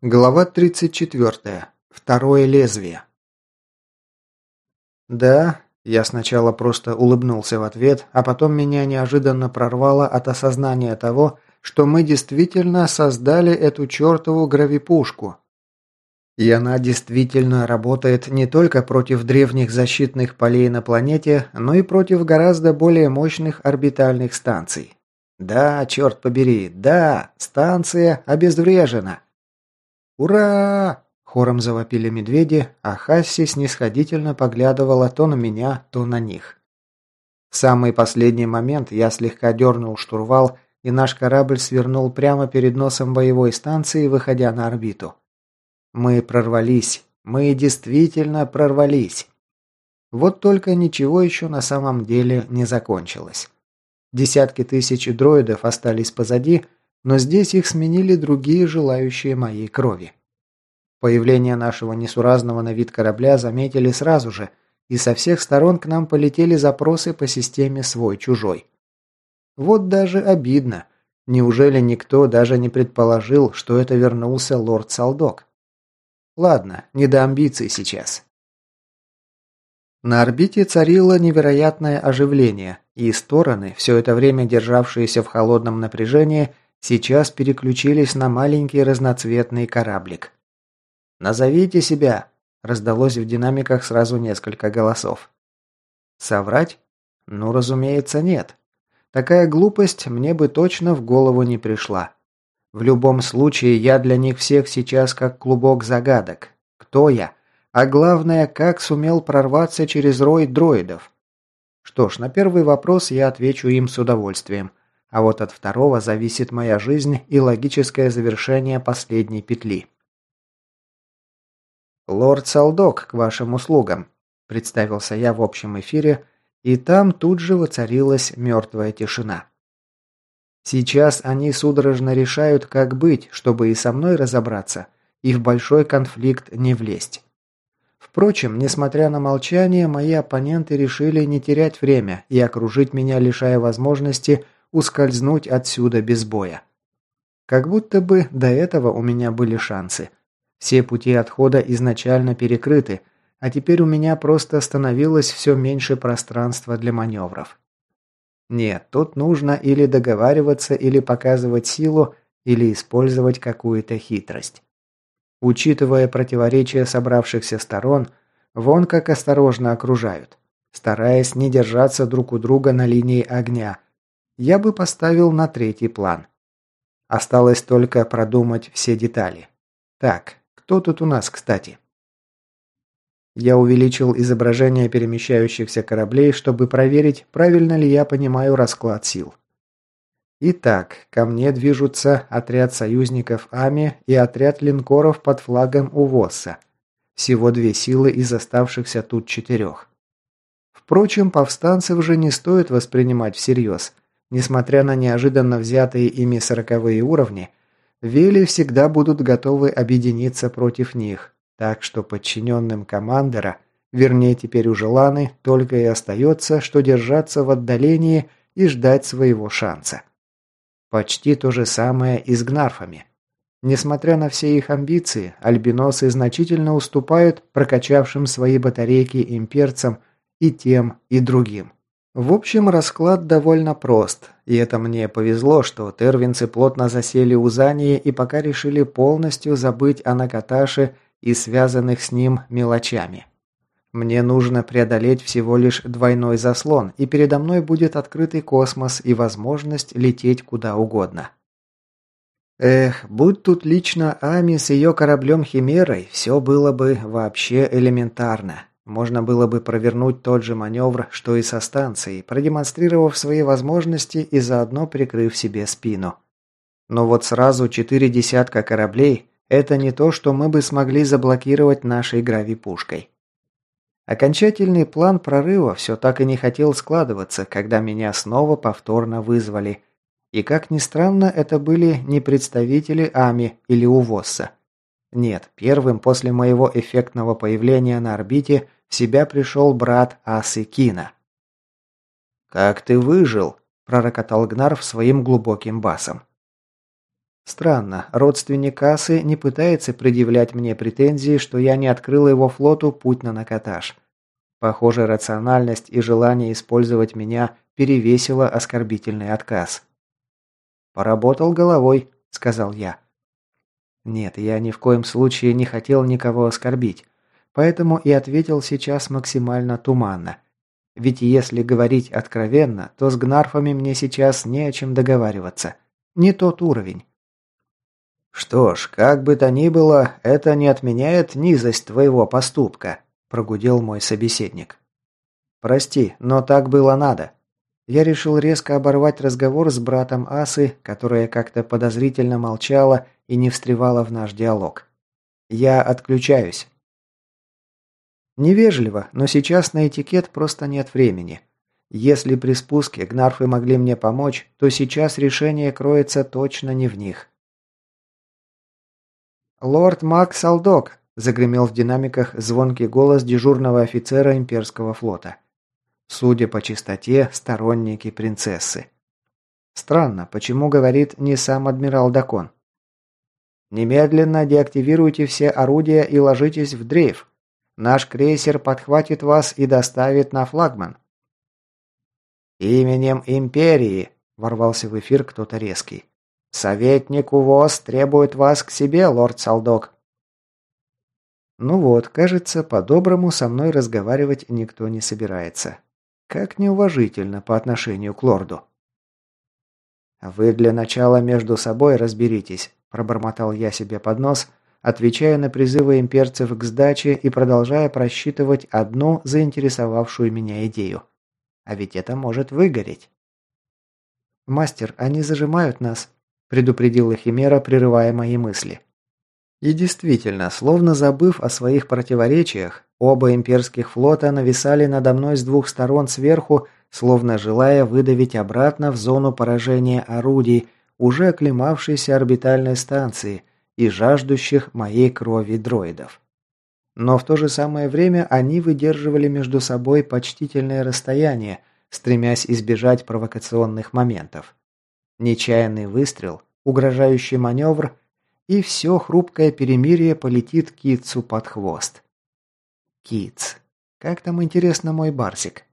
Глава 34. Второе лезвие. Да, я сначала просто улыбнулся в ответ, а потом меня неожиданно прорвало от осознания того, что мы действительно создали эту чертову гравипушку. И она действительно работает не только против древних защитных полей на планете, но и против гораздо более мощных орбитальных станций. Да, черт побери, да, станция обезврежена. «Ура!» – хором завопили медведи, а Хасси снисходительно поглядывала то на меня, то на них. В самый последний момент я слегка дернул штурвал, и наш корабль свернул прямо перед носом боевой станции, выходя на орбиту. Мы прорвались. Мы действительно прорвались. Вот только ничего еще на самом деле не закончилось. Десятки тысяч дроидов остались позади – но здесь их сменили другие желающие моей крови. Появление нашего несуразного на вид корабля заметили сразу же, и со всех сторон к нам полетели запросы по системе свой-чужой. Вот даже обидно. Неужели никто даже не предположил, что это вернулся лорд Салдок? Ладно, не до амбиций сейчас. На орбите царило невероятное оживление, и стороны, все это время державшиеся в холодном напряжении, сейчас переключились на маленький разноцветный кораблик. «Назовите себя!» – раздалось в динамиках сразу несколько голосов. «Соврать? Ну, разумеется, нет. Такая глупость мне бы точно в голову не пришла. В любом случае, я для них всех сейчас как клубок загадок. Кто я? А главное, как сумел прорваться через рой дроидов? Что ж, на первый вопрос я отвечу им с удовольствием. А вот от второго зависит моя жизнь и логическое завершение последней петли. «Лорд Салдок, к вашим услугам», – представился я в общем эфире, и там тут же воцарилась мертвая тишина. Сейчас они судорожно решают, как быть, чтобы и со мной разобраться, и в большой конфликт не влезть. Впрочем, несмотря на молчание, мои оппоненты решили не терять время и окружить меня, лишая возможности – ускользнуть отсюда без боя. Как будто бы до этого у меня были шансы. Все пути отхода изначально перекрыты, а теперь у меня просто становилось все меньше пространства для маневров. Нет, тут нужно или договариваться, или показывать силу, или использовать какую-то хитрость. Учитывая противоречия собравшихся сторон, вон как осторожно окружают, стараясь не держаться друг у друга на линии огня, я бы поставил на третий план. Осталось только продумать все детали. Так, кто тут у нас, кстати? Я увеличил изображение перемещающихся кораблей, чтобы проверить, правильно ли я понимаю расклад сил. Итак, ко мне движутся отряд союзников АМИ и отряд линкоров под флагом УВОСа. Всего две силы из оставшихся тут четырех. Впрочем, повстанцев же не стоит воспринимать всерьез – Несмотря на неожиданно взятые ими сороковые уровни, Вели всегда будут готовы объединиться против них, так что подчиненным командора, вернее теперь уже Ланы, только и остается, что держаться в отдалении и ждать своего шанса. Почти то же самое и с Гнарфами. Несмотря на все их амбиции, альбиносы значительно уступают прокачавшим свои батарейки имперцам и тем, и другим. В общем, расклад довольно прост, и это мне повезло, что тервинцы плотно засели у Зании и пока решили полностью забыть о Накаташе и связанных с ним мелочами. Мне нужно преодолеть всего лишь двойной заслон, и передо мной будет открытый космос и возможность лететь куда угодно. Эх, будь тут лично Ами с ее кораблем Химерой, все было бы вообще элементарно. Можно было бы провернуть тот же маневр, что и со станцией, продемонстрировав свои возможности и заодно прикрыв себе спину. Но вот сразу четыре десятка кораблей – это не то, что мы бы смогли заблокировать нашей гравипушкой. Окончательный план прорыва все так и не хотел складываться, когда меня снова повторно вызвали. И как ни странно, это были не представители АМИ или УВОСа. Нет, первым после моего эффектного появления на орбите – в себя пришел брат Асы Кина. «Как ты выжил?» – пророкотал Гнарв своим глубоким басом. Странно, родственник Асы не пытается предъявлять мне претензии, что я не открыл его флоту путь на Накатаж. Похоже, рациональность и желание использовать меня перевесило оскорбительный отказ. «Поработал головой», — сказал я. Нет, я ни в коем случае не хотел никого оскорбить, поэтому и ответил сейчас максимально туманно. Ведь если говорить откровенно, то с гнарфами мне сейчас не о чем договариваться. Не тот уровень. «Что ж, как бы то ни было, это не отменяет низость твоего поступка», – прогудел мой собеседник. «Прости, но так было надо». Я решил резко оборвать разговор с братом Асы, которая как-то подозрительно молчала и не встревала в наш диалог. «Я отключаюсь». Невежливо, но сейчас на этикет просто нет времени. Если при спуске гнарфы могли мне помочь, то сейчас решение кроется точно не в них. «Лорд Мак Салдок!» – загремел в динамиках звонкий голос дежурного офицера имперского флота. Судя по чистоте, сторонники принцессы. Странно, почему говорит не сам адмирал Дакон? «Немедленно деактивируйте все орудия и ложитесь в дрейф. Наш крейсер подхватит вас и доставит на флагман». «Именем Империи!» – ворвался в эфир кто-то резкий. «Советник УВОЗ требует вас к себе, лорд Салдок». Ну вот, кажется, по-доброму со мной разговаривать никто не собирается. Как неуважительно по отношению к лорду. «Вы для начала между собой разберитесь», – пробормотал я себе под нос, отвечая на призывы имперцев к сдаче и продолжая просчитывать одну заинтересовавшую меня идею. А ведь это может выгореть. «Мастер, они зажимают нас», предупредила Химера, прерывая мои мысли. И действительно, словно забыв о своих противоречиях, оба имперских флота нависали надо мной с двух сторон сверху, словно желая выдавить обратно в зону поражения орудий, уже оклемавшейся орбитальной станции и жаждущих моей крови дроидов. Но в то же самое время они выдерживали между собой почтительное расстояние, стремясь избежать провокационных моментов. Нечаянный выстрел, угрожающий маневр, и все хрупкое перемирие полетит Китцу под хвост. Китц. Как там интересно мой Барсик?